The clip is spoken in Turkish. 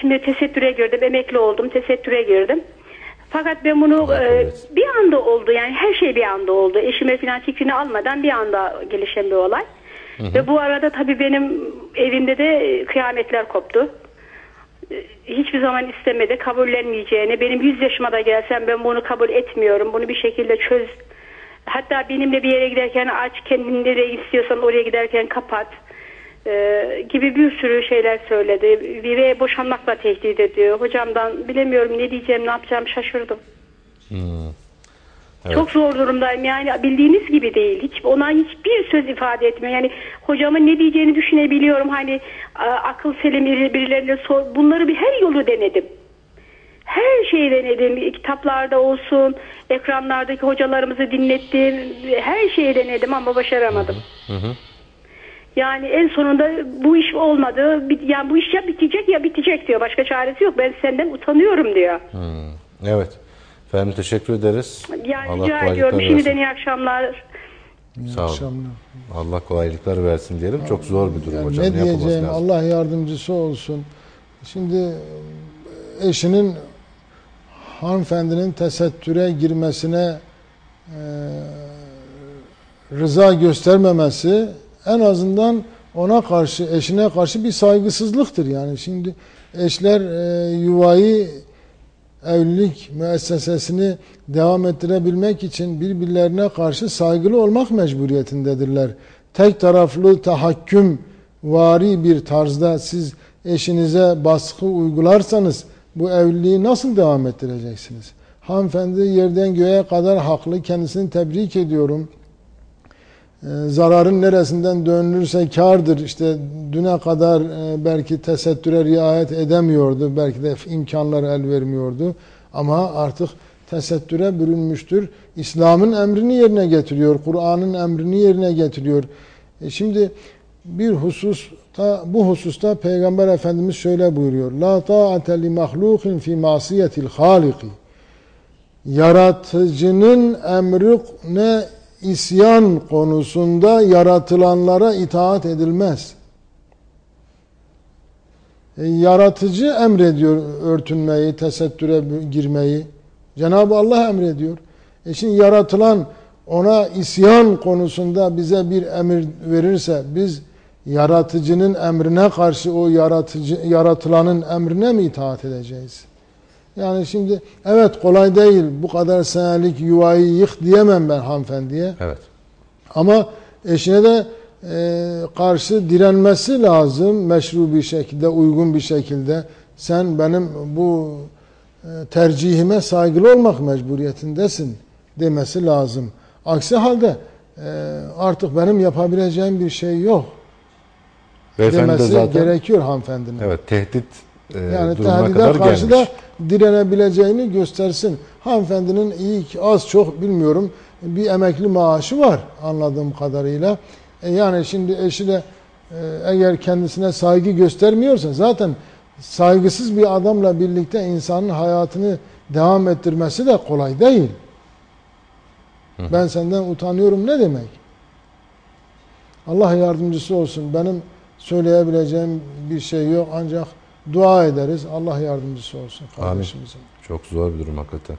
şimdi tesettüre girdim. Emekli oldum. Tesettüre girdim. Fakat ben bunu e, bir anda oldu. Yani her şey bir anda oldu. Eşime falan fikrini almadan bir anda gelişen bir olay. Ve bu arada tabii benim evimde de kıyametler koptu. E, Hiçbir zaman istemedi. Kabullenmeyeceğini. Benim 100 yaşıma da gelsem ben bunu kabul etmiyorum. Bunu bir şekilde çöz. Hatta benimle bir yere giderken aç kendin nereye istiyorsan oraya giderken kapat. E, gibi bir sürü şeyler söyledi. Ve boşanmakla tehdit ediyor. Hocamdan bilemiyorum ne diyeceğim ne yapacağım şaşırdım. Evet. Çok zor durumdayım yani bildiğiniz gibi değil. Hiç ona hiçbir söz ifade etmiyor. Yani hocamın ne diyeceğini düşünebiliyorum. Hani akıl selim biri- birilerine sor. Bunları bir her yolu denedim. Her şeyi denedim. Kitaplarda olsun, ekranlardaki hocalarımızı dinlettim. Her şeyi denedim ama başaramadım. Yani en sonunda bu iş olmadı. Yani bu iş ya bitecek ya bitecek diyor. Başka çaresi yok. Ben senden utanıyorum diyor. Evet. Efendim teşekkür ederiz. Yani Allah rica ediyorum. Şimdiden iyi akşamlar. Sağ olun. akşamlar. Allah kolaylıklar versin diyelim. Çok zor bir durum Yani hocam. ne diyeceğim lazım? Allah yardımcısı olsun. Şimdi eşinin hanımefendinin tesettüre girmesine e, rıza göstermemesi en azından ona karşı eşine karşı bir saygısızlıktır yani şimdi eşler e, yuvayı evlilik müessesesini devam ettirebilmek için birbirlerine karşı saygılı olmak mecburiyetindedirler. Tek taraflı tahakküm vari bir tarzda siz eşinize baskı uygularsanız bu evliliği nasıl devam ettireceksiniz? Hanımefendi yerden göğe kadar haklı. Kendisini tebrik ediyorum. Ee, zararın neresinden dönülürse kardır. İşte düne kadar e, belki tesettüre riayet edemiyordu. Belki de imkanlar el vermiyordu. Ama artık tesettüre bürünmüştür. İslam'ın emrini yerine getiriyor. Kur'an'ın emrini yerine getiriyor. E şimdi bir hususta bu hususta Peygamber Efendimiz şöyle buyuruyor. La ta'ate li mahlukin fi masiyetil haliki. Yaratıcının emrine isyan konusunda yaratılanlara itaat edilmez. E, yaratıcı emrediyor örtünmeyi, tesettüre girmeyi. Cenab-ı Allah emrediyor. E şimdi yaratılan ona isyan konusunda bize bir emir verirse biz yaratıcının emrine karşı o yaratıcı yaratılanın emrine mi itaat edeceğiz? Yani şimdi evet kolay değil bu kadar senelik yuvayı yık diyemem ben hanımefendiye. Evet. Ama eşine de e, karşı direnmesi lazım meşru bir şekilde, uygun bir şekilde. Sen benim bu e, tercihime saygılı olmak mecburiyetindesin demesi lazım. Aksi halde e, artık benim yapabileceğim bir şey yok Beyefendi de demesi zaten gerekiyor hanımefendinin. evet tehdit e, Yani durumuna kadar karşı gelmiş. da direnebileceğini göstersin. Hanımefendinin iyi ki az çok bilmiyorum bir emekli maaşı var anladığım kadarıyla. E yani şimdi eşi de e, eğer kendisine saygı göstermiyorsa zaten saygısız bir adamla birlikte insanın hayatını devam ettirmesi de kolay değil. Ben senden utanıyorum ne demek? Allah yardımcısı olsun. Benim söyleyebileceğim bir şey yok ancak dua ederiz. Allah yardımcısı olsun kardeşimizin. Çok zor bir durum hakikaten.